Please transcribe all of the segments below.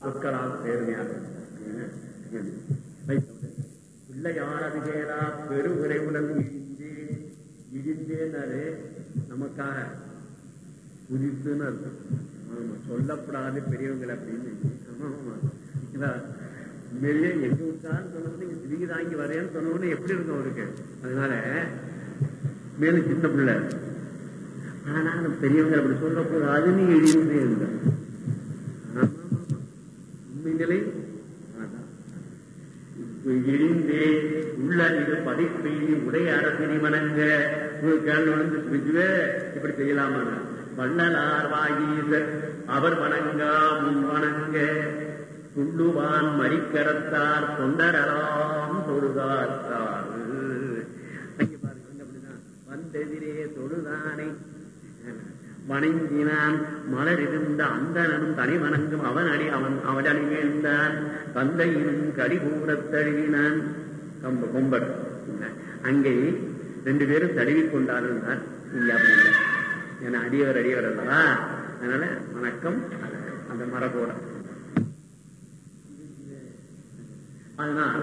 சொற்களால் பேருமையாக பிள்ளையாரது கேரா பெரு உரைவுடன் இடிந்து இடிந்தேனாரு நமக்காக. புதித்துன்னு அர்த்தம் ஆமா சொல்லப்படாது பெரியவங்கள் அப்படின்னு. ஆமா ஆமா. இல்ல, எங்க விட்டாலும் சொன்னது நீங்க திரும்பி தாங்கி வரேன்னு சொன்னோன்னு எப்படி இருக்கும் அவருக்கு? அதனால மேலும் சின்ன பிள்ளை. ஆனா பெரியவங்க அப்படி சொல்லக்கூடாதுன்னு எழுதியிருந்தேன் இருந்த உண்மை நிலை அதான். இப்ப இழிந்தே இது படைப்பை உடைய அரசினை வணங்க. கேள்வி இப்படி செய்யலாமா? வள்ளலார் வாகீசர் அவர் வணங்கா முன் வணங்க. துள்ளுவான் மறிக்கரத்தார் தொண்டரலாம் தொழுதார்த்தார். வந்தெதிரே தொழுதானை. வணங்கினான் மலர் இருந்த அந்தனும் தனி வணங்கும் அவன் அடி அவன் அவனடி வீழ்ந்தான் தந்தையினும் கடிகூரத் தழுவினான் கம்ப கொம்பர் அங்கே ரெண்டு பேரும் தழுவி கொண்டார்கள் இங்க அப்படி இல்லை. ஏன்னா அடியவர் அடியவர் அல்லவா? அதனால வணக்கம். அந்த மரபோட. அதனால்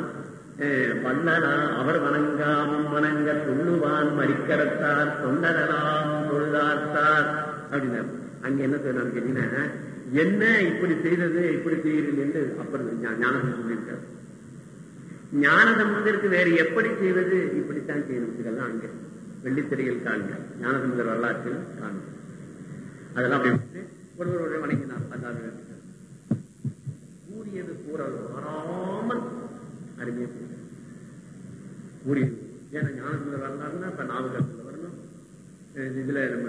அஹ், வல்லனா அவர் வணங்காமும் வணங்க சொல்லுவான் மறிக்கரத்தார் தொண்டரலாம் தொழுதார்த்தார் அப்படின்னாரு அங்க என்ன சொன்னார் கேட்டீங்கன்னா என்ன இப்படி செய்தது இப்படி செய்யறது என்று அப்புறம் ஞானம் ஞானசம்பந்தர் ஞான சம்பந்தருக்கு வேற எப்படி செய்வது? இப்படித்தான் செய்யணும். இதெல்லாம் அங்க. வெள்ளித்திரையில் காண்க. ஞானசம்பந்தர் வரலாற்றில் காண்க. அதெல்லாம் அப்படி ஒருவருடைய வணங்கினார். அதாவது கூறியது கூறல் மாறாமல் அருமையா கூறியது. ஏன்னா ஞானசுந்தர் வரலாறுனா இப்ப நாவகத்தில் வரணும். இதுல நம்ம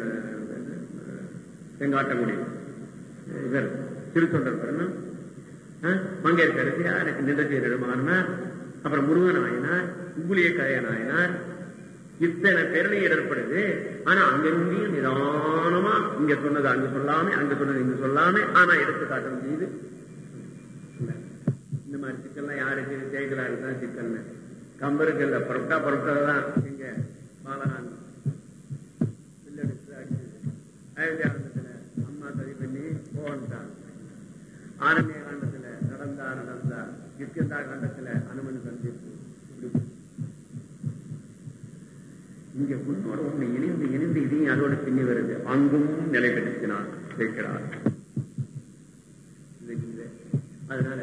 அஹ், செங்காட்டங்குடி இவர் திருத்தொண்டர் வரணும். அஹ், மங்கையர்கரசி எனக்கு நிதசீரர் மாறினார். அப்புறம் முருகன் ஆயினார் உங்குலிய கரையன் ஆயினார் இத்தனை பேரணி ஏற்படுது ஆனா அங்கிருந்தையும் நிதானமா இங்க சொன்னது அங்க சொல்லாம அங்க சொன்னது இங்க சொல்லாம ஆனா எடுத்துக்காட்ட முடியுது இந்த மாதிரி சிக்கல்லாம் யாருக்கு ஜெயகலாருக்கு தான் சிக்கல்னு. கம்பருக்கு இல்ல புறப்பட்டா புறப்பட்டதான் இங்க பாலகான் பில்லெடுத்து அம்மா சரி பண்ணி போன்ட்டான் ஆரண்ய காண்டத்துல நடந்தா நடந்தா. கிஷ்கிந்தா காண்டத்துல சந்திப்பு இங்க உன்னோட ஒண்ணு இணைந்து இணைந்து இதையும் அதோட பின்னி வருது. அங்கும் நிலை பெற்றினார் அதனால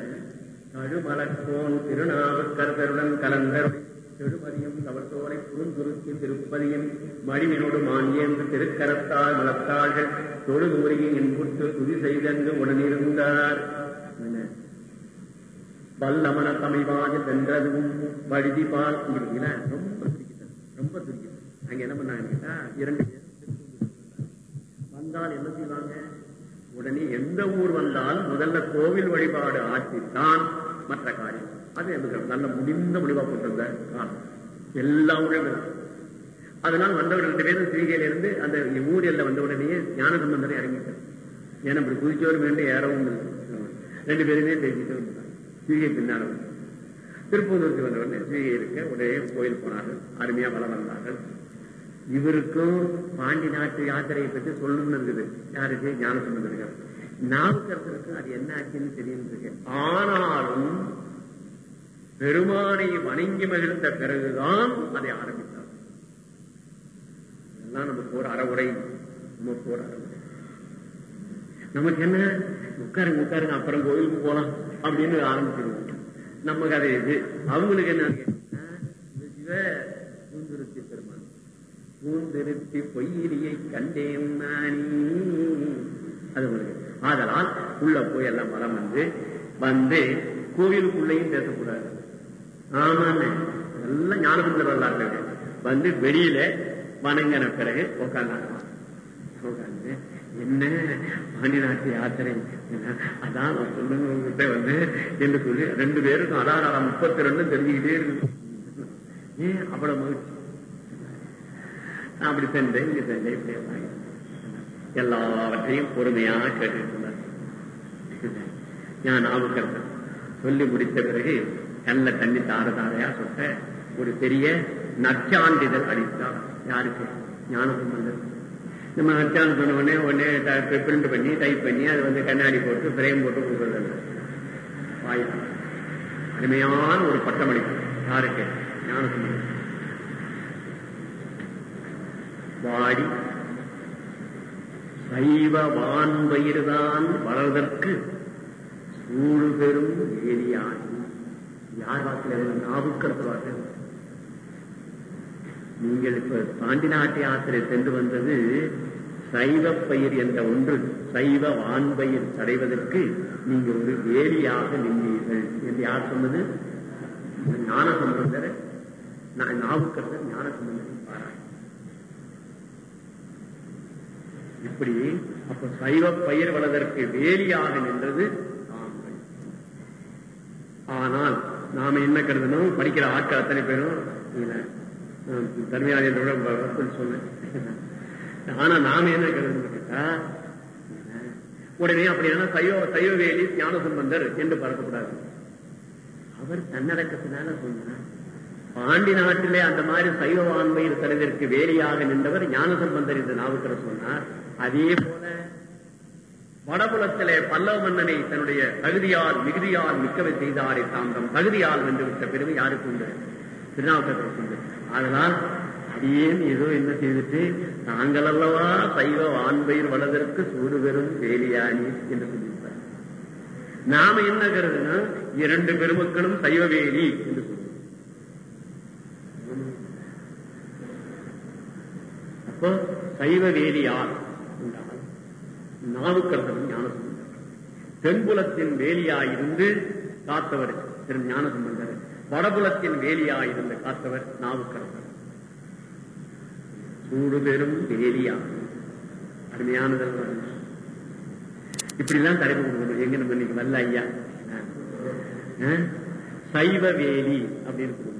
கழுமலக்கோன் திருநாவுக்கரசருடன் கலந்தர் செடுமதியும் தவத்தோரை குறுந்துருத்தி திருப்பதியும் மடிவினோடு மானியந்து திருக்கரத்தால் வளர்த்தார்கள் தொழுது என்புற்று துதி செய்தென்று உடனிருந்தார். வல்லமன தமிழ்வாதி வென்றதும் வழுதி பால் ரொம்ப துடிக்கிட்டது ரொம்ப துடிக்கிட்டது அங்க என்ன பண்ணாங்க கேட்டா இரண்டு பேர் வந்தால் என்ன செய்வாங்க? உடனே எந்த ஊர் வந்தால் முதல்ல கோவில் வழிபாடு ஆற்றித்தான் மற்ற காரியம். அது எனக்கு நல்ல முடிந்த முடிவா போட்டிருந்த காலம். எல்லா ஊழலும் அதனால் வந்தவர் ரெண்டு பேரும் சிவிகையில இருந்து அந்த ஊர் எல்ல வந்த உடனே ஞான சம்பந்தரை இறங்கிட்டார் ஏன்னா இப்படி குதிச்சவரும் வேண்டும் ஏறவும் ரெண்டு பேருமே பேசிட்டு வந்தார் சிவிகை பின்னால வந்து. திருப்பூருக்கு வந்த இருக்க உடனே கோயில் போனார்கள். அருமையா வளம் வந்தார்கள் இவருக்கும் பாண்டி நாட்டு யாத்திரையை பற்றி சொல்லணும்னு இருக்குது யாருக்கு? ஞான சம்பந்தருக்கு நாவுக்கரசருக்கு அது என்ன ஆச்சுன்னு தெரியும் இருக்கு ஆனாலும் பெருமானை வணங்கி மகிழ்ந்த பிறகுதான் அதை ஆரம்பித்தார். இதெல்லாம் நமக்கு ஒரு அறவுரை. நமக்கு ஒரு அறவுரை. நமக்கு என்ன? உட்காருங்க உட்காருங்க அப்புறம் கோயிலுக்கு போலாம் அப்படின்னு ஆரம்பிச்சிருவோம் நம்ம கதை இது. அவங்களுக்கு என்ன கேட்டா, சிவ பூந்துருத்தி பெருமான் பூந்திருத்தி பொய்யிலியை கண்டேன் நானே. அது உங்களுக்கு ஆதலால் உள்ள போய் எல்லாம் மரம் வந்து வந்து கோவிலுக்குள்ளேயும் பேசக்கூடாது. ஆமாண்ணே எல்லாம் ஞானசுந்தர வரலாறு வந்து வெளியில வணங்கின பிறகு உட்கார்ந்தாங்க உட்கார்ந்து என்ன? பாண்டி நாட்டு யாத்திரை அதான் நான் சொல்லுங்க உங்ககிட்ட வந்து என்று சொல்லி ரெண்டு பேருக்கும் அதான் முப்பத்தி ரெண்டும் தெரிஞ்சுக்கிட்டே இருக்கு ஏன் அவ்வளவு மகிழ்ச்சி? நான் அப்படி சென்றேன் இங்க சென்றேன் இப்படி எல்லாவற்றையும் பொறுமையா கேட்டுட்டு இருந்தார் நான் நாவுக்கரசன் சொல்லி முடித்த பிறகு கண்ணுல தண்ணி தார தாரையா சொட்ட ஒரு பெரிய நற்சான்றிதழ் அளித்தார். யாருக்கு? ஞானசம்பந்தர் நம்ம நற்சான் சொன்ன உடனே உடனே பிரிண்ட் பண்ணி டைப் பண்ணி அதை வந்து கண்ணாடி போட்டு ஃப்ரேம் போட்டு கொடுக்கறது வாயிலாக அருமையான ஒரு பட்டமளிப்பு யாருக்கு? ஞானசுமணி வாடி. சைவ வான்பயிர்தான் வளர்தற்கு சூடு பெரும் வேலியான் யார் வாக்கில் நாவுக்கரசு வாக்கில். நீங்கள் இப்ப பாண்டி நாட்டு யாத்திரை சென்று வந்தது சைவ பயிர் என்ற ஒன்று சைவ வான்பயிர் அடைவதற்கு நீங்க ஒரு வேலியாக நின்றீர்கள். என்று யார் சொன்னது? ஞான சம்பந்தர் நாவுக்கரசர் ஞான சம்பந்தர் பாராட்டு இப்படி அப்ப சைவ பயிர் வளதற்கு வேலியாக நின்றது ஆனால் நாம என்ன கருதணும்? படிக்கிற ஆட்கள் அத்தனை பேரும் தனியார் சொன்னேன். ஆனா நாம என்ன கருதணும் கேட்டா உடனே அப்படின்னா சைவ சைவ ஞான சம்பந்தர் என்று பறக்கக்கூடாது அவர் தன்னடக்கத்தினால சொன்னார் பாண்டி நாட்டிலே அந்த மாதிரி சைவவான்மையில் வான்மையில் வேலியாக நின்றவர் ஞானசம்பந்தர் என்று நாவுக்கர சொன்னார். அதே போல வடபுலத்திலே பல்லவ மன்னனை தன்னுடைய தகுதியால் மிகுதியால் மிக்கவை செய்தாரே தாந்தம் தகுதியால் வென்றுவிட்ட பெருமை யாருக்கு உண்டு? திருநாவுக்கரசு உண்டு. அதனால் அடியேன் ஏதோ என்ன செய்துட்டு நாங்கள் அல்லவா சைவ ஆண்பயிர் வளதற்கு சூடு பெறும் வேலியானி என்று சொல்லியிருப்பார். நாம என்ன கருதுனா இரண்டு பெருமக்களும் சைவ வேலி என்று சொல்லுவோம் அப்போ சைவ வேலியார் என்றால் நாவுக்கரசன் ஞானசம்பந்தர். தென்புலத்தின் வேலியாயிருந்து காத்தவர் திரு ஞானசம்பந்தர். வடபுலத்தின் வேலியாயிருந்த காத்தவர் நாவுக்கரசர். சூடு பெரும் வேலியா. அருமையானதல் இப்படிலாம் தலைப்பு கொடுக்கணும். எங்க நம்ம இன்னைக்கு வல்ல ஐயா? சைவ வேலி அப்படின்னு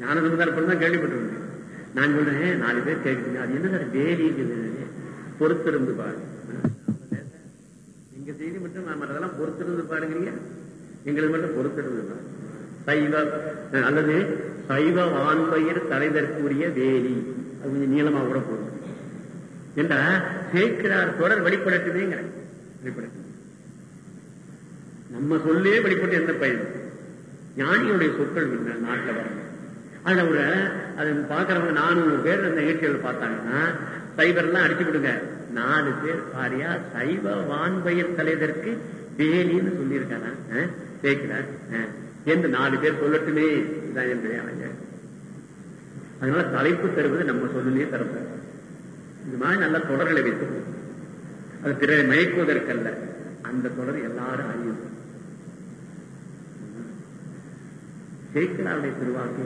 ஞானசம்பந்தர் தான் கேள்விப்பட்டிருந்தேன் நான் சொல்றேன் நாலு பேர் கேட்குறீங்க. அது என்ன சார் வேலி பொறுத்திருந்து பாரு எங்க செய்தி மட்டும் நான் மற்றதெல்லாம் பொறுத்திருந்து பாருங்கிறீங்க. எங்களுக்கு மட்டும் பொறுத்திருந்து சைவ அல்லது சைவ வான்பயிர் தலைதற்குரிய வேலி. அது கொஞ்சம் நீளமா கூட போடும் என்ற சேர்க்கிறார் தொடர் வெளிப்படட்டுமேங்கிற வெளிப்படட்டும் நம்ம சொல்லே வெளிப்பட்டு எந்த பயன் ஞானியுடைய சொற்கள் நாட்டில் வரணும் அதுல ஒரு அது பாக்குறவங்க நானூறு பேர் அந்த நிகழ்ச்சிகள் பார்த்தாங்கன்னா சைபர்லாம் அடிச்சு கொடுங்க நாலு பேர் பாரியா சைவ வான்பயிர் தலைதற்கு வேலின்னு சொல்லியிருக்காங்க. சேர்க்கிறார் என்று நாலு பேர் சொல்லட்டுமே இதான் என்னுடைய அதனால தலைப்பு தருவது நம்ம சொல்லிலே தரப்ப இந்த மாதிரி நல்ல தொடர்களை வைத்து அது பிறரை மயக்குவதற்கல்ல அந்த தொடர் எல்லாரும் அறியும். சேக்கலாருடைய திருவாக்கு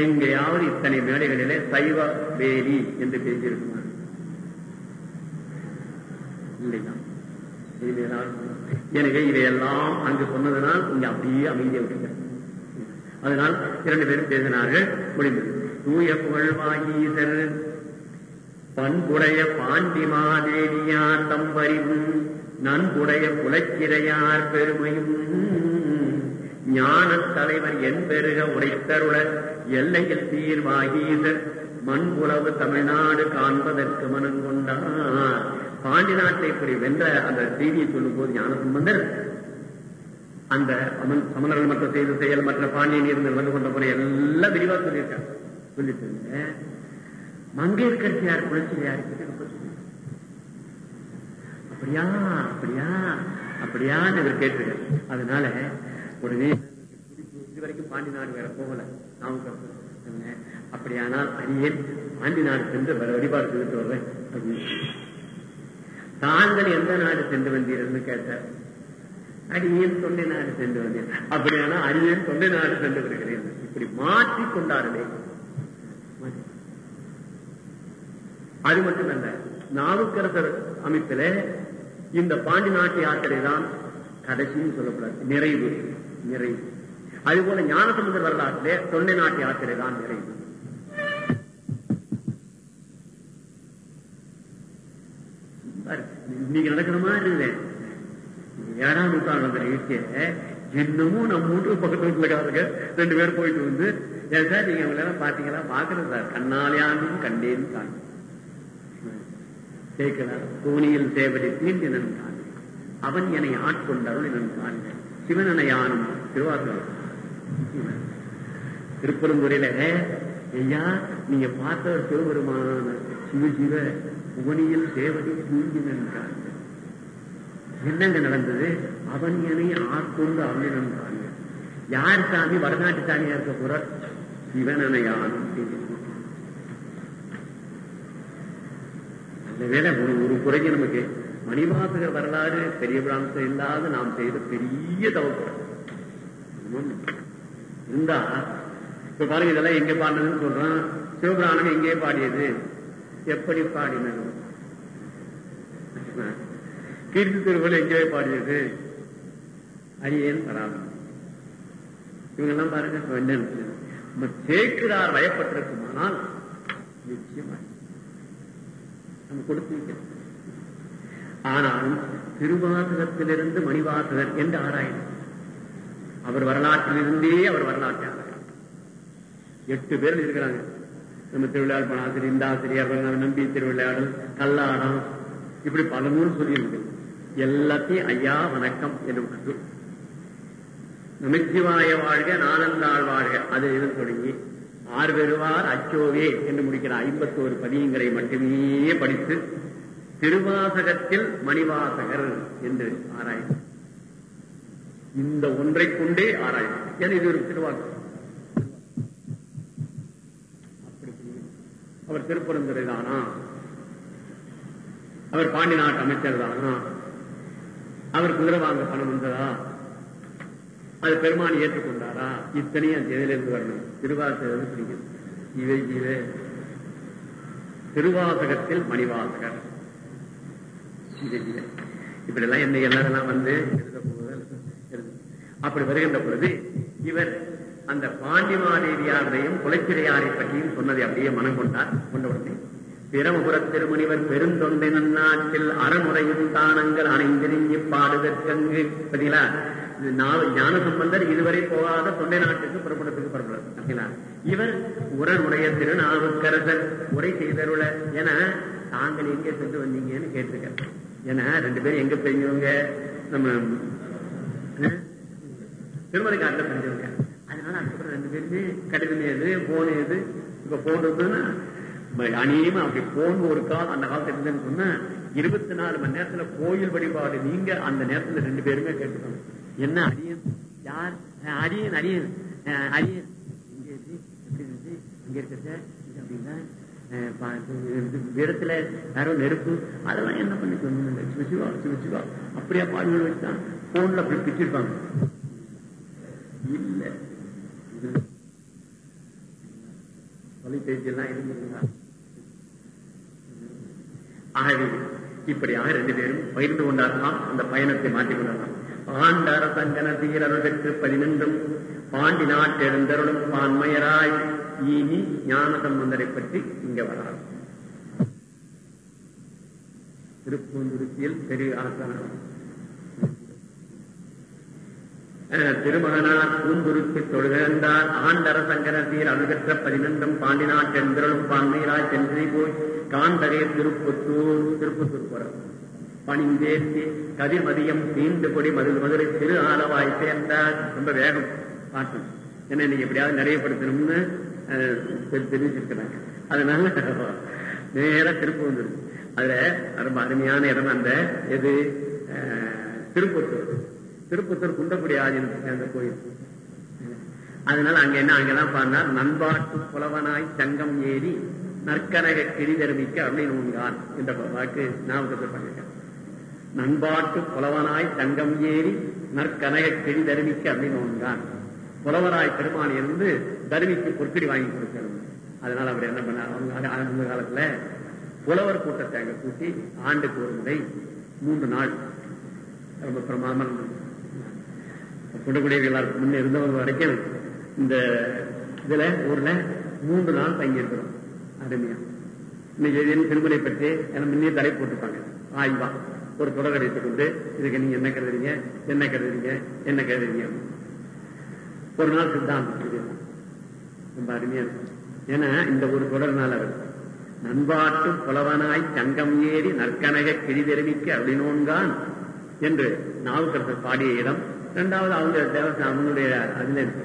எங்கேயாவது இத்தனை மேடைகளிலே சைவ வேலி என்று பேசியிருக்குமா இல்லையா எனவே இதையெல்லாம் அங்கு சொன்னதனால் இங்க அப்படியே அமைதியை விட்டுக்கிறேன் அதனால் இரண்டு பேரும் பேசினார்கள் முடிந்தது. தூய புகழ்வாயீசர் பண்புடைய பாண்டிமாதேவியார் தம்பறிவும் நன்குடைய புலச்சிறையார் பெருமையும் ஞான தலைவர் என் பெருக உரைத்தருள எல்லையில் தீர்வாகீசர் மண்புலவு தமிழ்நாடு காண்பதற்கு மனம் கொண்டார். பாண்டி நாட்டை இப்படி வென்ற அந்த செய்தியை சொல்லும் போது ஞானசம்பந்தர் அந்த சமணர்கள் மற்ற செய்த செயல் மற்ற பாண்டியன் இருந்து வந்து கொண்ட முறை எல்லாம் விரிவா சொல்லியிருக்காங்க. சொல்லிட்டு மங்கையர்கரசியார் குலச்சியார் அப்படியா அப்படியா அப்படியான்னு இவர் கேட்டிருக்காரு. அதனால உடனே இது வரைக்கும் பாண்டி நாடு வேற போகல. நான் அப்படியானால் அரியன் பாண்டி நாடு சென்று வழிபாடு செய்துட்டு வர்றேன் அப்படின்னு தாங்கள் எந்த நாடு சென்று வந்தீர்கள் கேட்டார். அரியன் தொண்டை நாடு சென்று வந்தேன். அப்படியானா அரியன் தொண்டை நாடு சென்று வருகிறேன். இப்படி மாற்றி கொண்டார்களே. அது மட்டுமல்ல நாவுக்கரசர் அமைப்பில இந்த பாண்டி நாட்டு யாத்திரை தான் கடைசின்னு சொல்லக்கூடாது நிறைவு நிறைவு. அதுபோல ஞானசமுதர் வரலாற்றிலே தொண்டை நாட்டு யாத்திரை தான் நிறைவு. இன்னைக்கு நடக்கிற மாதிரி இல்லை. ஏழாம் நூற்றாண்டு அந்த நிகழ்ச்சிய இன்னமும் நம்ம மூன்று பக்கத்து வீட்டுலக்காரங்க ரெண்டு பேர் போயிட்டு வந்து ஏன் சார் நீங்க அவங்கள பாத்தீங்களா பாக்குறது சார். கண்ணாலியாண்டும் கண்டேன் காணும் கேட்கலாம் தோணியில் சேவடி தீண்டினன் காணும் அவன் என்னை ஆட்கொண்டவன் என்னன் சிவனனை ஆனும் திருவாரூர் திருப்பெருந்துறையில ஐயா நீங்க பார்த்த சிவபெருமான சிவ சிவ புவனியில் தூங்கி நின்றான் என்னங்க நடந்தது? அவன் என்னை ஆட்கொண்டு அவனிடம் யார் சாமி வடநாட்டு சாமியா இருக்க போற சிவனனையானும் அந்த வேலை ஒரு ஒரு குறைக்கு நமக்கு மணிவாசகர் வரலாறு பெரிய பிராமசம் இல்லாத நாம் செய்த பெரிய தவக்குறை இருந்தா இப்ப பாருங்க இதெல்லாம் எங்க பாடினதுன்னு சொல்றான். சிவபிராணம் எங்கே பாடியது? எப்படி பாடினது கீர்த்தி திருவள்ளுவர் எங்கே பாடியது. அரியன் பராமரி இவங்கெல்லாம் பாருங்க என்ன சேர்க்கிறார் வயப்பட்டிருக்குமானால் நிச்சயமா. நம்ம கொடுத்து ஆனாலும் திருவாசகத்திலிருந்து மணிவாசகர் என்று ஆராயணும். அவர் வரலாற்றிலிருந்தே அவர் வரலாற்று எட்டு பேர் இருக்கிறாங்க நம்ம திருவிளையாடு பணாசிரியர் இந்த ஆசிரியர் நம்பி திருவிளையாடும் கல்லாடம் இப்படி பல நூறு சொல்லியிருக்கு. எல்லாத்தையும் ஐயா வணக்கம் என்று விட்டு நமச்சிவாய வாழ்க நானந்தாள் வாழ்க. அது எது தொடங்கி ஆறு பெறுவார் அச்சோவே என்று முடிக்கிற ஐம்பத்தோரு பதியங்களை மட்டுமே படித்து திருவாசகத்தில் மணிவாசகர் என்று ஆராய்ச்சி இந்த ஒன்றை கொண்டே ஆராய்ச்சி ஏன்னா இது ஒரு திருவாசகம். அவர் திருப்பரந்துரை தானா? அவர் பாண்டி நாட்டு அமைச்சர் தானா? அவர் குதிரை வாங்க பணம் வந்ததா? அது பெருமான் ஏற்றுக்கொண்டாரா? இத்தனையும் அந்த எதிலிருந்து வரணும். திருவாசகம் பிடிக்கும் இவை இவை. திருவாசகத்தில் மணிவாசகர். இப்படி எல்லாம் என்ன எல்லாம் வந்து அப்படி வருகின்ற பொழுது இவர் அந்த பாண்டிமாதேவியாரையும் குலச்சிரையாரை பற்றியும் சொன்னதை அப்படியே மனம் கொண்டார் கொண்ட உடனே பிரமபுரத் திருமுனிவர் பெருந்தொண்டை நன்னாற்றில் அறமுறையும் தானங்கள் அணைந்திருங்கி பாடுதற்கங்கு பதிலா ஞான சம்பந்தர் இதுவரை போகாத தொண்டை நாட்டுக்கு புறப்படத்துக்கு புறப்படுறார் இவர் உரனுடைய திருநாவுக்கரசர் உரை செய்தருள. என தாங்கள் எங்கே சென்று வந்தீங்கன்னு கேட்டிருக்க ஏன்னா ரெண்டு பேரும் எங்க பெரியவங்க நம்ம திருமலை காட்டில் செஞ்சவங்க அதுக்கப்புறம் ரெண்டு பேருமே கடிதம் எது போன் ஏது இப்ப போன் இருந்ததுன்னா அநேகமா அப்படி போன் ஒரு காலம் அந்த காலத்துல இருந்தேன்னு சொன்னா இருபத்தி நாலு மணி நேரத்துல கோயில் வழிபாடு நீங்க அந்த நேரத்துல ரெண்டு பேருமே கேட்டுக்கணும். என்ன அரியன்? யார்? அரியன் அரியன். அரியன். இங்க இருக்கு எப்படி இருக்கு இங்க இருக்கிறது அப்படின்னா இடத்துல யாரோ நெருப்பு அதெல்லாம் என்ன பண்ணி சொன்னாங்க சிவசிவா சிவசிவா அப்படியா பாடுகள் வச்சுதான் போன்ல அப்படி பிச்சிருப்பாங்க இல்ல தொலைபேசி எல்லாம் இருந்ததுங்களா ஆகவே இப்படியாக ரெண்டு பேரும் பகிர்ந்து கொண்டார்களாம். அந்த பயணத்தை மாற்றிக் கொண்டார்களாம். ஆண்டார சங்கன தீரர்களுக்கு பதினெண்டும் பாண்டி நாட்டெழுந்தருளும் பான்மையராய். இனி ஞான சம்பந்தரை பற்றி இங்க வரலாம் திருப்பூந்துருத்தியில் பெரிய ஆசானம். திருமகனார் பூந்துருக்கு தொழுகிழந்தார் ஆண்டர சங்கரத்தில் அணுகற்ற பதினெண்டும் பாண்டி நாட்டெழுந்தருளும் பான்மையராய் சென்று போய் காந்தரே திருப்புத்தூர் திருப்பத்தூர் போற. பணிந்தேற்றி கதிர்மதியம் தீண்டு கொடி மதுரை மதுரை திரு ஆலவாய் சேர்ந்தார். ரொம்ப வேகம் பாட்டு. என்ன நீங்க எப்படியாவது நிறையப்படுத்தணும்னு தெரிவிச்சிருக்கிறாங்க அதனால நேர திருப்பு வந்துடும் அதுல ரொம்ப அருமையான இடம் அந்த எது? திருப்பத்தூர். திருப்பத்தூர் குண்டக்குடி ஆதினம் அந்த கோயில். அதனால அங்க என்ன அங்கதான் பாடினார் நண்பாட்டு புலவனாய் தங்கம் ஏறி நற்கனக கிரிதருமிக்க அப்படின்னு உண்கான் என்ற வாக்கு ஞாபகத்தை பண்ணிருக்கேன் நண்பாட்டு புலவனாய் தங்கம் ஏறி நற்கனக கிளி தருமிக்க அப்படின்னு உண்கான் புலவராய் பெருமான் இருந்து தருமிக்கு பொற்கடி வாங்கி கொடுக்கிறது அதனால அவர் என்ன பண்ணார்? அவங்க அந்த காலத்துல புலவர் கூட்டத்தை அங்க கூட்டி ஆண்டுக்கு ஒரு முறை மூன்று நாள் ரொம்ப பிரமாமல் குண்டக்குடியர்கள் எல்லாருக்கும் முன்ன இருந்தவங்க வரைக்கும் இந்த இதுல ஊர்ல மூன்று நாள் தங்கியிருக்கிறோம். அருமையா. இன்னைக்கு திருமலை பற்றி எனக்கு முன்னே தடை போட்டுப்பாங்க ஆய்வா. ஒரு தொடர் அடித்துக் கொண்டு இதுக்கு நீங்க என்ன கருதுறீங்க? என்ன கருதுறீங்க? என்ன கருதுறீங்க? ஒரு நாள் சித்தாந்தம். ரொம்ப அருமையா இருக்கும். ஏன்னா இந்த ஒரு தொடர்னால அவர் நண்பாட்டு புலவனாய் தங்கம் ஏறி நற்கனக கிழி தெரிவிக்க அப்படின்னோன்கான் என்று நாவுக்கரசர் பாடிய இடம் இரண்டாவது அவங்க தேவசாமி அவங்களுடைய அதுல இருக்கு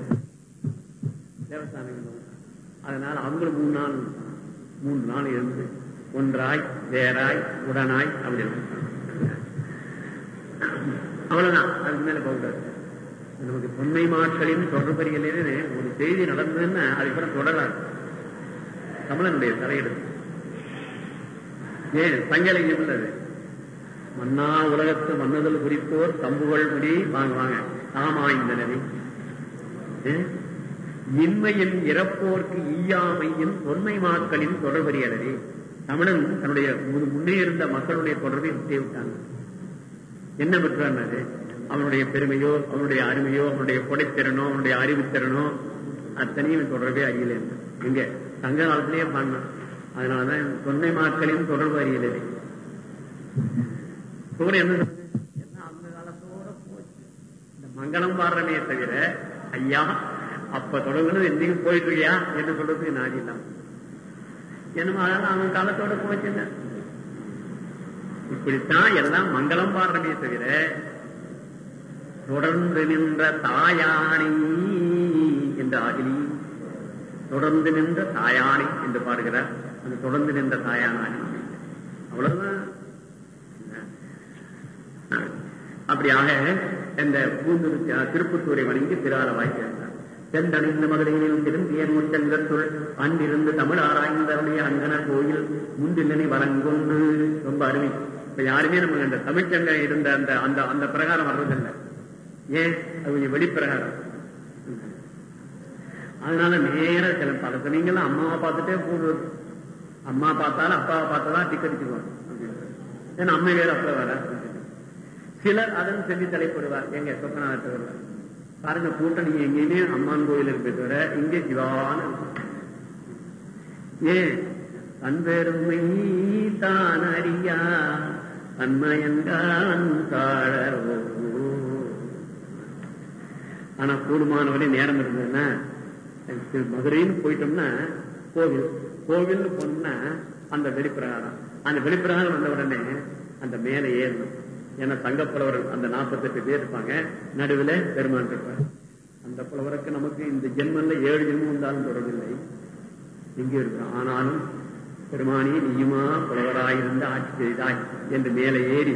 அதனால அவங்களும் மூணு நாள் மூணு நாள் இருந்து ஒன்றாய் வேறாய் உடனாய் அப்படி அவ்வளவுதான். அதுக்கு மேல போகக்கூடாது நமக்கு பொன்மை மாற்றலின் தொடர்பறிகளிலே ஒரு செய்தி நடந்ததுன்னா அதுக்கப்புறம் தொடராது தமிழனுடைய தலையெடுத்து ஏன்? சங்கலைக்கு உள்ளது மன்னா உலகத்து மன்னுதல் குறிப்போர் தம்புகள் முடி வாங்குவாங்க ஆமா இந்த நிலை இன்மையின் இறப்போர்க்கு ஈயாமையின் தொன்மை மாக்களின் தொடர்பறியலரே தமிழன் தன்னுடைய முன்னே இருந்த மக்களுடைய தொடர்பை விட்டே விட்டாங்க என்ன பெற்றார் அவனுடைய பெருமையோ அவனுடைய அருமையோ அவனுடைய கொடைத்திறனோ அவனுடைய அறிவுத்திறனோ அத்தனையும் தொடர்பே அறியல. இங்க சங்க காலத்திலேயே பண்ணான் அதனாலதான் தொன்மை மாக்களின் தொடர்பு அறியலரே கூட என்ன? எல்லாம் அந்த காலத்தோட போச்சு. இந்த மங்களம் பாடுறமே தவிர ஐயா அப்ப தொடங்குனது எந்தையும் போயிட்டு இருக்கியா என்று சொல்றதுக்கு நாடி இல்லாம என்னமோ அதெல்லாம் அவன் காலத்தோட போச்சுங்க இப்படித்தான் எல்லாம் மங்களம் பாடுறமே தவிர தொடர்ந்து நின்ற தாயானி என்ற அகிலி தொடர்ந்து நின்ற தாயானி என்று பாடுகிறார். அந்த தொடர்ந்து நின்ற தாயானி அவ்வளவுதான். அப்படியாக இந்த பூந்தூர் திருப்பத்தூரை வணங்கி பிறார வாய்க்கிறார் செந்தணிந்த மகளிரில் திரும்பியன் முற்றங்கத்துள் அன்றிருந்து தமிழ் ஆராய்ந்தருடைய அங்கன கோயில் முன்றில்லனை வழங்கொண்டு. ரொம்ப அருமை. இப்ப யாருமே நமக்கு அந்த தமிழ்ச்சங்க இருந்த அந்த அந்த அந்த பிரகாரம் வர்றதில்லை. ஏன்? அது கொஞ்சம் வெளிப்பிரகாரம். அதனால நேர சில பல சமயங்கள்ல அம்மாவை பார்த்துட்டே போடுவது அம்மா பார்த்தாலும் அப்பாவை பார்த்தாலும் டிக்கெட் ஏன்னா அம்மை வேற அப்பா வேற. சிலர் அதன் சொல்லி தலைப்படுவார் எங்க சொக்கநாதர் பாருங்க கூட்டணி எங்கேயுமே அம்மான் கோயில் இருப்பே தவிர இங்கே சிவான ஏன்? அன்பெருமை தான் அறியா அன்மயன்கான் தாழவோ ஆனா கூடுமானவரை நேரம் இருந்ததுன்னா மதுரைன்னு போயிட்டோம்னா கோவில். கோவில்னு போனோம்னா அந்த வெளிப்பிரகாரம். அந்த வெளிப்பிரகாரம் வந்த உடனே அந்த மேலே ஏறணும். ஏன்னா தங்க புலவர்கள் அந்த நாற்பத்தெட்டு பேர் இருப்பாங்க. நடுவில் பெருமான் இருப்பார். அந்த புலவருக்கு நமக்கு இந்த ஜென்மல்ல ஏழு ஜென்மம் வந்தாலும் தொடர்பில்லை. இங்கே இருக்கு. ஆனாலும் பெருமானி நீயுமா புலவராயிருந்து ஆட்சி செய்தாய் என்று மேலே ஏறி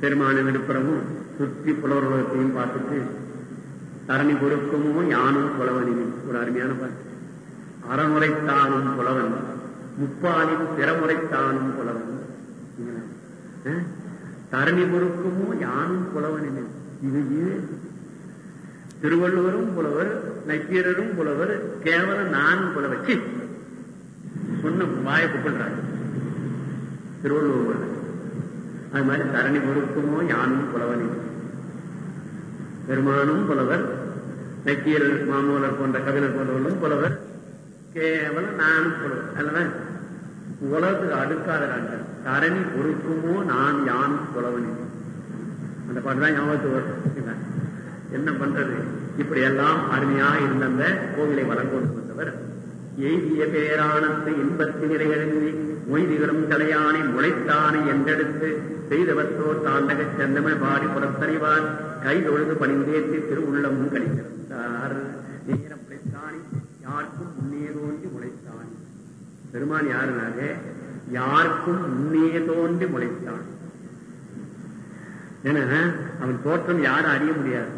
பெருமானின் விடுப்புறமும் சுற்றி புலவர்களையும் பார்த்துட்டு தரணி பொறுக்குமோ யானும் புலவனின். ஒரு அருமையான பாட்டு. அறமுறைத்தானும் புலவன். முப்பாலின் பிறமுறைத்தானும் புலவன். தரணி பொறுக்குமோ யானும் புலவனின் இது திருவள்ளுவரும் புலவர் நக்கீரரும் புலவர் கேவலம் நானும் புலவச்சு சொன்ன வாய கூப்பிடுறாங்க திருவள்ளுவர் அது மாதிரி தரணி பொறுக்குமோ யானும் புலவனின் பெருமானும் புலவர் நக்கீரர் மாமூலர் போன்ற கவிஞர் போன்றவர்களும் புலவர் கேவலம் நானும் புலவர். அல்லவா உலகத்துக்கு அடுக்காத தரணி பொறுக்குமோ நான் யானும் புலவனி. அந்த பாட்டு தான் வரும். என்ன பண்றது? இப்படி எல்லாம் அருமையா இருந்த அந்த கோவிலை வளர்ந்து வந்தவர் எய்திய பேரானத்து இன்பத்து நிறைகளி மொய்திகளும் தலையானை முளைத்தானை என்றெடுத்து செய்தவற்றோ தாண்டக செந்தமிழ் பாடி புறத்தறிவார் கை தொழுது பணிந்தேற்றி திருவுள்ளமும் கழித்திருந்தார் பெருமான் யாருனாக? யாருக்கும் முன்னே தோன்றி முளைத்தான். என அவன் தோற்றம் யாரும் அறிய முடியாது.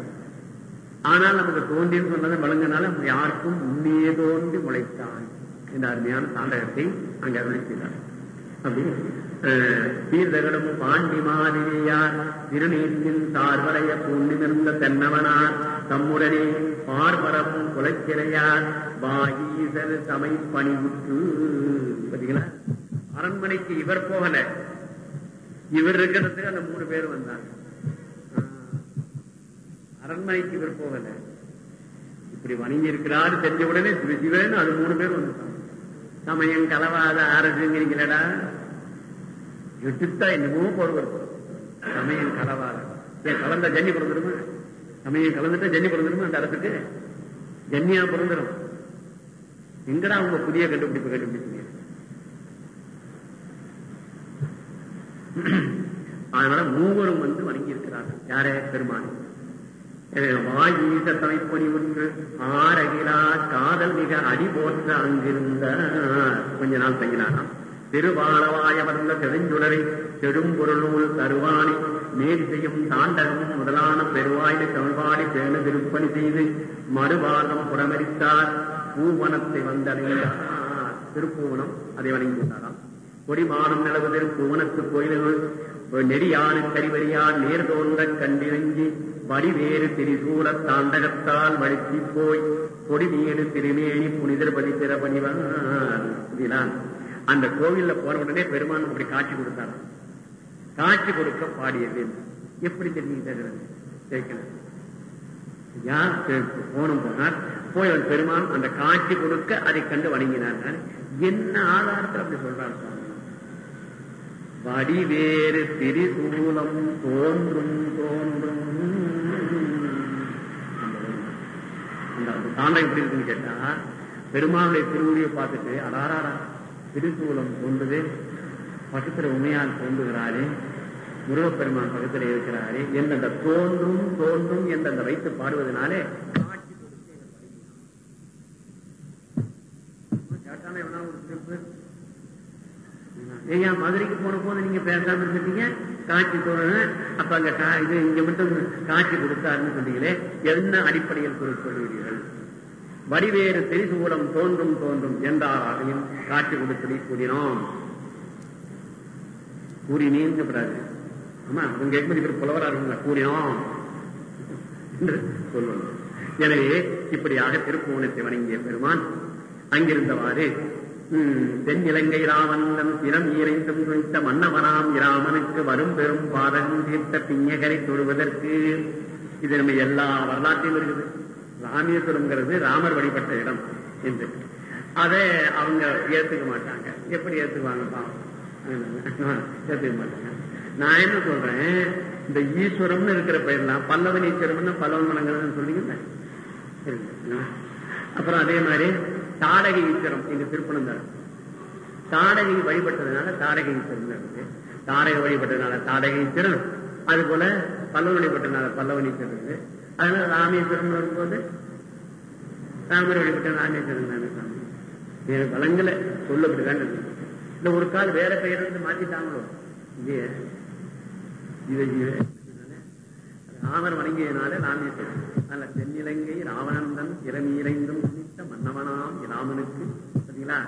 ஆனால் நமக்கு தோன்றின்னு சொன்னதை வழங்கினால யாருக்கும் முன்னே தோன்றி முளைத்தான். என்ற அருமையான தாண்டகத்தை அங்கே அருளி செய்தார் அப்படி தீர்தகடும் பாண்டி மாதிரியார் திருநீற்றின் சார்வரைய பூண்டிமிருந்த தென்னவனார். தம்முடனே பார்வரமும் குலைக்கிறையார். வாகீசர் சமை பணிவுற்று பாத்தீங்களா அரண்மனைக்கு இவர் போகல. இவர் இருக்கிறதுக்கு அந்த மூணு பேர் வந்தாங்க. அரண்மனைக்கு இவர் போகல. இப்படி வணங்கி இருக்கிறாரு தெரிஞ்ச உடனே சிவன் அது மூணு பேர் வந்துட்டாங்க. சமயம் கலவாத அரசுங்கிறீங்களடா எட்டுத்தா என்னமோ போடுவார். சமயம் கலவாத. ஏன் கலந்தா ஜன்னி பிறந்துருமா? சமயம் கலந்துட்டா ஜன்னி பிறந்துருமா அந்த அரசுக்கு ஜன்னியா பிறந்துடும் எங்கடா உங்க புதிய கண்டுபிடிப்பு கண்டுபிடிச்சீங்க அதனால மூவரும் வந்து வணங்கி இருக்கிறார்கள் யாரே பெருமான் வாய் ஈச தலைப்பணி ஒன்று ஆரகிலா காதல் மிக அடி போற்ற அங்கிருந்த கொஞ்ச நாள் தங்கினாராம். திருவாளவாயமர்ந்த செடுஞ்சுடரை செழுஞ்சுடரை செடும்பொருளூல் தருவாணி மேதிசையும் தாண்டகமும் முதலான பெருவாய்ந்த தமிழ்பாடி பேணு திருப்பணி செய்து மறுபாகம் புறமரித்தார். பூவனத்தை வந்தடைந்தார். திருப்பூவனம் அதை வணங்கி கொடிமானம் நிலவு திருப்பூவனத்து கோயில்கள் நெறியான கரிவரியால் நேர் தோன்ற கண்டிறங்கி வடிவேறு திரிசூல தாண்டகத்தால் வழுத்தி போய் கொடிமீடு திருமேனி புனிதர் பதித்திர பணிவான் அந்த கோவில்ல போன உடனே பெருமான் அப்படி காட்சி கொடுத்தார். காட்சி கொடுக்க பாடியது. எப்படி தெரிஞ்சுக்கிட்டு யார் போனும் போனார் போய் அவன் பெருமான் அந்த காட்சி கொடுக்க அதை கண்டு வணங்கினார். என்ன ஆதாரத்தில் அப்படி சொல்றார் வடிவேறு திரிசூலம் தோன்றும் தோன்றும். அந்த தாண்டை எப்படி இருக்குன்னு கேட்டா பெருமாளுடைய திருவுடியை பார்த்துட்டு அடாராடா திருசூலம் தோன்றுது பக்கத்தில் உமையால் தோன்றுகிறாரே. முருகப்பெருமான் பக்கத்தில் இருக்கிறாரே. எந்தெந்த தோன்றும் தோன்றும் எந்தெந்த வைத்து பாடுவதனாலே ஐயா மதுரைக்கு போன போது நீங்க பேசாம இருந்துட்டீங்க. காட்சி தோணு அப்ப அங்க இது இங்க மட்டும் காட்சி கொடுத்தாருன்னு சொன்னீங்களே. என்ன அடிப்படையில் சொல்லுகிறீர்கள்? வடிவேறு திரிசூலம் தோன்றும் தோன்றும் என்றாரையும் காட்சி கொடுப்பதை கூறினோம். கூறினேன்னு கூடாது ஆமா உங்க எப்படி பேர் புலவரா இருக்குங்களா கூறினோம். என்று சொல்லணும் எனவே இப்படியாக திருப்புவனத்தை வணங்கிய பெருமான் அங்கிருந்தவாறு தென்னிலங்கை ராவணன் திறம் இறைந்தும் குறித்த மன்னவனாம் இராமனுக்கு வரும் பெரும் பாதகம் தீர்த்த பிஞ்சகரை தொழுவதற்கு இது நம்ம எல்லா வரலாற்றையும் இருக்குது. ராமேஸ்வரம்ங்கிறது ராமர் வழிபட்ட இடம் என்று. அதை அவங்க ஏத்துக்க மாட்டாங்க. எப்படி ஏத்துக்குவாங்க பாவம் ஏத்துக்க மாட்டாங்க. நான் என்ன சொல்றேன்? இந்த ஈஸ்வரம்னு இருக்கிற பெயர்லாம் பல்லவன் ஈஸ்வரம்னு பல்லவன் வணங்குறதுன்னு சொன்னீங்கல்ல அப்புறம் அதே மாதிரி தாடகை ஈஸ்வரம் எங்க திருப்பணந்தாரம் தாடகை வழிபட்டதுனால தாடகை ஈஸ்வரம் இருக்கு. தாடகை வழிபட்டதுனால தாடகை ஈஸ்வரம் அது போல பல்லவன் வழிபட்டதுனால பல்லவன் ஈஸ்வரம் இருக்கு. அதனால ராமேஸ்வரம் வரும்போது ராமர் வழிபட்ட ராமேஸ்வரம் தானே சாமி. எனக்கு வளங்கல சொல்லப்படிதான் இல்ல ஒரு கால் வேற பெயர் இருந்து மாத்திட்டாங்களோ? இல்லையே. இதை ராமர் வணங்கியதுனால ராமேஸ்வரம் அல்ல தென்னிலங்கை ராவணந்தன் திறமீரைந்தும் குறித்த மன்னவனாம் ராமனுக்கு பாத்தீங்களா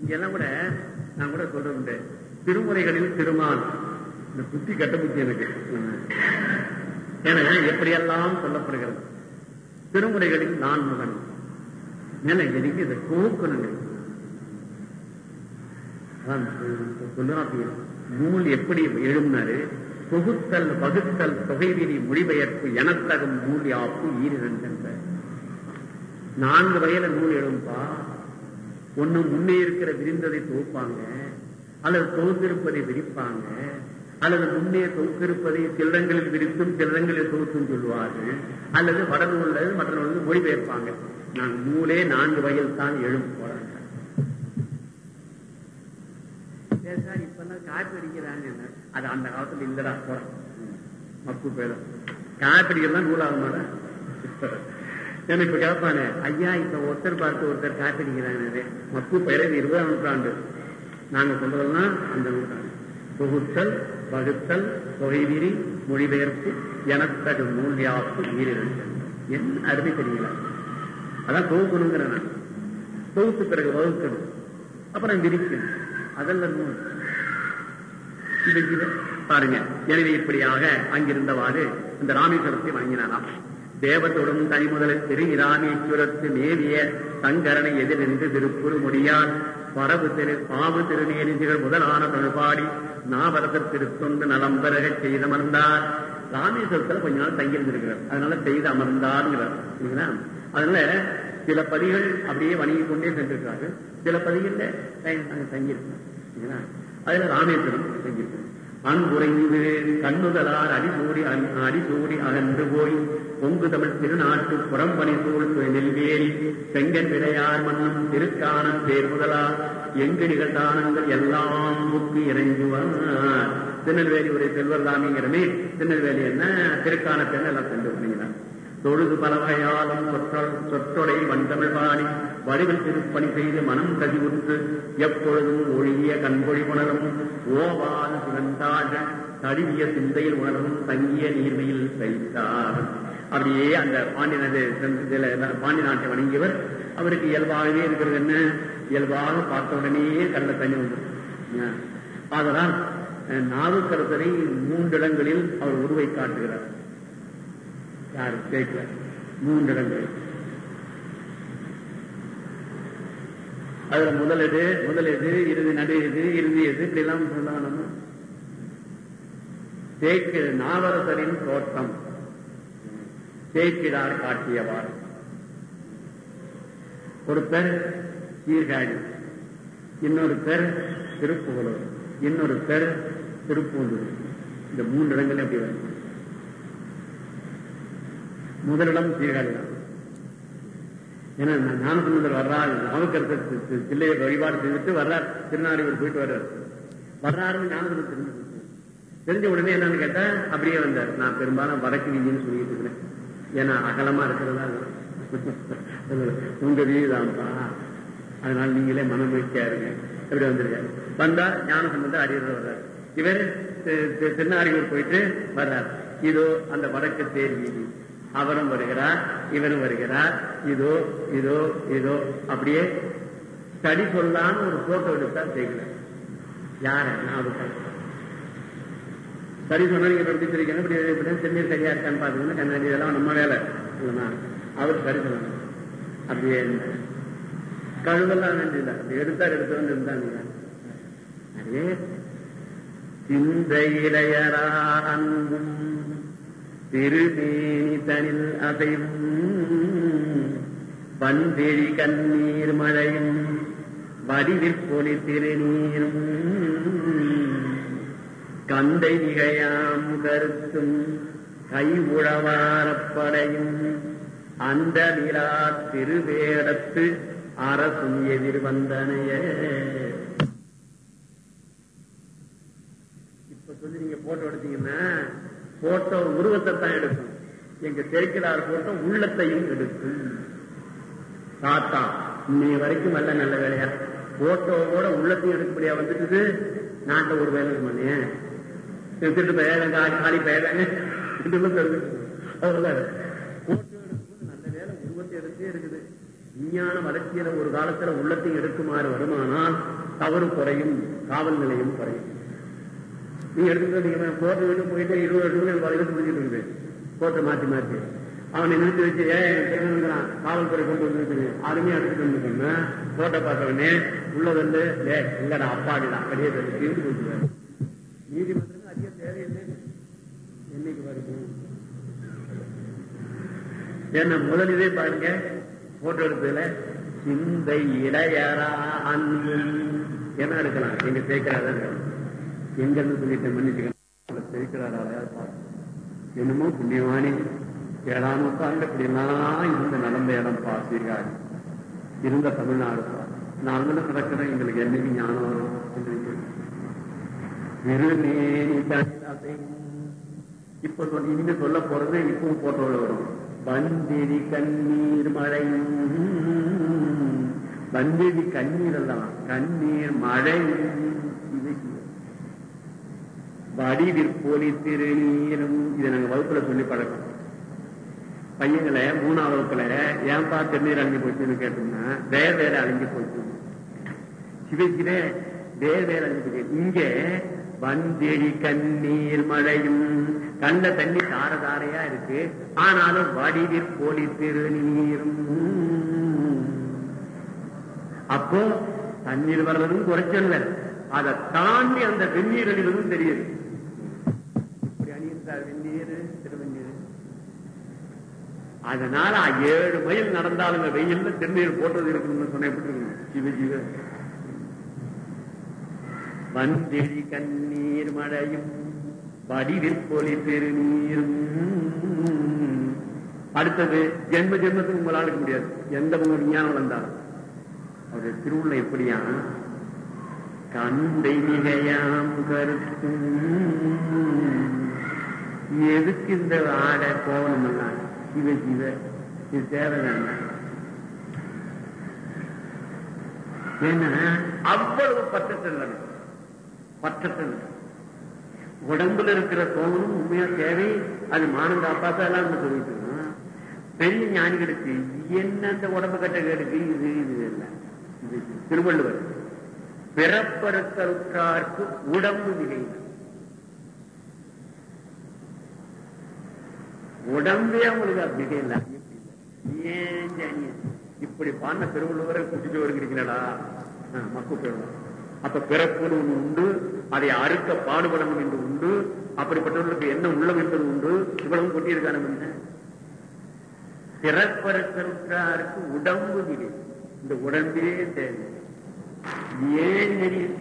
இங்கெல்லாம் கூட நான் கூட சொல்றேன் திருமுறைகளில் திருமால். இந்த புத்தி கட்ட புத்தி எனக்கு. என எப்படியெல்லாம் சொல்லப்படுகிறது? திருமுறைகளில் நான் முகன். மேல எனக்கு இதை கோக்கணுங்க நூல் எப்படி எழுந்தாரு தொகுத்தல் வகுத்தல் தொகைவிதி மொழிபெயர்ப்பு எனத்தகும் நூல் யாப்பு ஈரிரண்ட நான்கு வகையில நூல் எழும்பா. ஒண்ணு முன்னே இருக்கிற விரிந்ததை தொகுப்பாங்க. அல்லது தொகுத்திருப்பதை விரிப்பாங்க. அல்லது முன்னே தொகுத்திருப்பதை சில்லங்களில் விரித்தும் சில்லங்களில் தொகுத்தும் சொல்லுவார்கள் அல்லது வடநூல் மற்ற நூல் மொழிபெயர்ப்பாங்க. நான் நூலே நான்கு வகையில் தான் எழும் போறாங்க. சார் இப்பெல்லாம் காப்பி அடிக்கிறாங்க அது அந்த காலத்துல இல்லடா போறேன் மப்பு பேரும் காப்பி அடிக்கிறதா நூலாக மாட்டேன் எனக்கு இப்ப கேட்பானே ஐயா இப்ப ஒருத்தர் பார்த்து ஒருத்தர் காப்பி அடிக்கிறாங்க மப்பு பெயர் இருபதாம் நூற்றாண்டு. நாங்க சொல்றதெல்லாம் அந்த நூற்றாண்டு. தொகுத்தல் வகுத்தல் தொகைவிரி மொழிபெயர்ப்பு எனத்தகு நூல் யாப்பு ஈரிரண்டு என்ன அருமை தெரியல. அதான் தொகுக்கணுங்கிற நான். தொகுத்து பிறகு வகுக்கணும். அப்புறம் விரிக்கணும். அதெல்லாம் நூல். பாருங்க. எனவே இப்படியாக அங்கிருந்தவாறு இந்த ராமேஸ்வரத்தை வழங்கினாராம் தேவத்தோடும் தனிமுதலில் திரு இராமேஸ்வரத்து நேவிய சங்கரனை எதிர்நின்று திருப்புரு முடியார். பரவு திரு பாவு திருநேரிஞ்சிகள் முதலான தொழிற்பாடி நாவரசர் திருத்தொண்டு நலம் பெறக செய்தமர்ந்தார் ராமேஸ்வரத்துல கொஞ்ச நாள் தங்கியிருந்திருக்கிறார். அதனால செய்து அமர்ந்தாருங்கிறார். அதனால சில பதிகள் அப்படியே வணங்கி கொண்டே சென்றிருக்கிறார்கள். சில பதிகள்ல தங்கியிருக்கிறார். அதுல ராமேஸ்வரம் தங்கியிருக்கிறார். அன்புரைந்து கண்ணுதலார் அடிசூடி அடிசூடி அகன்று போய் கொங்கு தமிழ் திருநாட்டு புறம்பணி சூழ் நெல்வேலி செங்கன் விடையார் மன்னும் திருக்கானம் பேர் முதலா எங்கு நிகழ்ந்தானங்கள் எல்லாம் புக்கு இறங்குவார் திருநெல்வேலி ஒரு செல்வர்தாமிங்கிறமே திருநெல்வேலி என்ன? திருக்கான பெண் எல்லாம் சென்று பண்ணிக்கிறார் தொழுது பலவகையாலும் சொற்றொடை வந்தமிழ் பாடி வடிவில் திருப்பணி செய்து மனம் கதிவுற்று எப்பொழுதும் ஒழுகிய கண்பொழி உணரும் ஓவாது சிவந்தாழ தழுவிய சிந்தையில் உணரும் தங்கிய நீர்மையில் தைத்தார் அப்படியே அந்த பாண்டி பாண்டி நாட்டை வணங்கியவர். அவருக்கு இயல்பாகவே இருக்கிறது என்ன? இயல்பாக பார்த்த உடனே கண்ட தண்ணி வந்து அதனால் நாவுக்கரசரை மூன்று இடங்களில் அவர் உருவை காட்டுகிறார். யார்? கேட்கல மூன்று இடங்களில் அதுல முதலெடு முதலது இறுதி நடு எது? இறுதி எது? இப்படி எல்லாம் சொல்லலாம் நம்ம தேக்கு நாவரசரின் தோட்டம். தேக்கிடார் காட்டியவார் ஒருத்தர் சீர்காழி இன்னொருத்தர் திருப்புகலூர் இன்னொருத்தர் திருப்பூந்தூர். இந்த மூன்று இடங்கள் எப்படி வரும்? முதலிடம் சீர்காழி தான். ஏன்னா ஞானசமுதர் வர்றார் நாவுக்கரசர் சில்லையை வழிபாடு செய்துட்டு வர்றார் ஒரு போயிட்டு வர்றார். வர்றாருன்னு ஞானசமுதர் தெரிஞ்சு தெரிஞ்ச உடனே என்னன்னு கேட்டா அப்படியே வந்தார். நான் பெரும்பாலும் வடக்கு வீதின்னு சொல்லிட்டு இருக்கிறேன். ஏன்னா அகலமா இருக்கிறதா? உங்க வீடுதான்ப்பா அதனால நீங்களே மனமகிழ்ச்சியா இருங்க. எப்படி வந்திருக்காரு. வந்தா ஞான சம்பந்தம் அடியில் வர்றாரு. இவர் திருநாரியூர் போயிட்டு வர்றார். இதோ அந்த வடக்கு தேர் வீதி. அவரும் வருகிறார் இவரும் வருகிறார். இதோ இதோ இதோ. அப்படியே தடி சொல்லான்னு ஒரு போட்டோ எடுத்தா செய்கிறார் யாரு? நான் சரி சொன்னா நீங்க எப்படி தெரிவிக்கணும் இப்படி சரியா இருக்கான்னு பாத்துக்கணும் கண்ணாடி இதெல்லாம் நம்ம வேலை இல்லைன்னா அவர் சரி சொல்லணும் அப்படியே கழுவெல்லாம் வேண்டியதில்லை. அப்படி எடுத்தார் எடுத்து வந்து இருந்தாங்க அதே சிந்தையிலையரா அன்பும் திருமேனி தனில் அசைவும் பந்தெழி கண்ணீர் மழையும் வடிவிற்பொலி திருநீரும் கந்தை மிகையாம் கருத்தும் கை உழவாரப்படையும் அந்த நிலா திருவேடத்து அரசும் எதிர்வந்தனைய. இப்ப சொல்லி நீங்க போட்டோ எடுத்தீங்கன்னா போட்டோ உருவத்தை தான் எடுக்கும். எங்க தெரிக்கிறார் போட்டோ உள்ளத்தையும் எடுக்கும். தாத்தா இன்னைய வரைக்கும் அல்ல நல்ல வேலையா போட்டோவோட உள்ளத்தையும் எடுக்கப்படியா வந்துட்டு நாட்டை ஒரு வேலை பண்ணேன் திட்டு பெயர் காலி காலி பெயர் அதனால நல்ல வேலை உருவத்தை எடுத்தே இருக்குது விஞ்ஞான வளர்ச்சியில ஒரு காலத்துல உள்ளத்தையும் எடுக்குமாறு வருமானால் தவறு குறையும் காவல் நிலையம் குறையும் நீங்க எடுத்துக்கிட்டு நீங்க வீட்டு போயிட்டு இருபது வருஷம் வயது முடிஞ்சிட்டு இருக்குது போட்டோ மாத்தி மாத்தி அவனை நிறுத்தி வச்சு ஏன் காவல்துறை கொண்டு வந்து அருமையா எடுத்துட்டு வந்துருக்கோம்னா போட்டோ பார்த்தவனே உள்ள வந்து ஏ இல்லடா அப்பாடிடா அப்படியே தீர்ந்து போச்சு நீதிமன்றம் அதிக தேவையில்லை என்னைக்கு வருது என்ன முதலிலே பாருங்க போட்டோ எடுத்ததுல சிந்தை இடையரா அன்பு என்ன எடுக்கலாம்? எங்க சேர்க்கிறாதான் எங்க இருந்து சொல்லிட்டேன் மன்னிச்சுக்கணும்? சேர்க்கிறாரா என்னமோ புண்ணியவாணி. ஏழாம் நூற்றாண்டு இப்படிலாம் இருந்த நடந்த இடம் பாசீர்கள் இருந்த தமிழ்நாடு நாங்களும் நடக்கிறேன்? எங்களுக்கு என்னைக்கு ஞானம் வரும்? திருநேரி இப்ப சொல் இனிமே சொல்ல போறது இப்பவும் போட்டோல வரும். வந்திரி கண்ணீர் மழை வந்திரி கண்ணீர் அல்லவா? கண்ணீர் மழை வடிவிற்பொலி திருநீரும். இதை நாங்க வகுப்புல சொல்லி பழக்கம். பையங்களை மூணாவது வகுப்புல ஏன்பா திருநீர் அழிஞ்சு போச்சுன்னு கேட்டோம்னா வேற வேற அழிஞ்சு போச்சு. சிவஜிலே வேற வேற அழிஞ்சு போச்சு. இங்க வந்தெழி கண்ணீர் மழையும். கண்ட தண்ணி தாரதாரையா இருக்கு. ஆனாலும் வடிவில் போலி திருநீரும். அப்போ தண்ணீர் வர்றதும் குறைச்சல்ல அதை தாண்டி அந்த வெந்நீர் அணிவதும் தெரியுது. இப்படி அணியிருந்தார் வெந்நீர்? திருவெந்நீர். அதனால ஏழு மைல் நடந்தாலும் வெயில்ல திருநீர் போட்டது இருக்குன்னு சொன்ன எப்படி இருக்கணும் சிவ வந்தெழி கண்ணீர் மழையும் வடிவிற்பொலி பெருநீரும் அடுத்தது ஜென்ம ஜென்மத்துக்கு உங்களால் இருக்க முடியாது. எந்த விஞ்ஞானம் வந்தாலும். அவருடைய திருவுள்ள எப்படியா? கண்டை மிகையாம் கருத்தும். எதுக்கு இந்த ஆடை போகணும்னா? சிவ சிவ இது தேவை வேண்டாம் ஏன்னா அவ்வளவு பற்றத்தில் உடம்புல இருக்கிற தோணும் உண்மையா தேவை? அது மானம் எல்லாம் சொல்லிட்டு இருக்கோம். பெரிய ஞானிகளுக்கு என்ன அந்த உடம்பு கட்ட கேடுக்கு இது இது இல்லை. இது திருவள்ளுவர். பிறப்பறுத்தலுக்கார்க்கு உடம்பு நிலை உடம்பே அவங்களுக்கு மிக இல்லை. ஏன் ஜானிய இப்படி பாண்ட திருவள்ளுவரை கூட்டிட்டு வருகிறீங்களா மக்கு பெறுவோம் அப்ப பிறப்புன்னு ஒண்ணு உண்டு அதை அறுக்க பாடுபடணும் என்று உண்டு அப்படிப்பட்டவர்களுக்கு என்ன உள்ளம் என்பது உண்டு இவ்வளவு கொட்டியிருக்கான என்ன பிறப்பறுத்தலுக்காருக்கு உடம்பு நிலை இந்த உடம்பே தேவை. ஏன் தெரியும்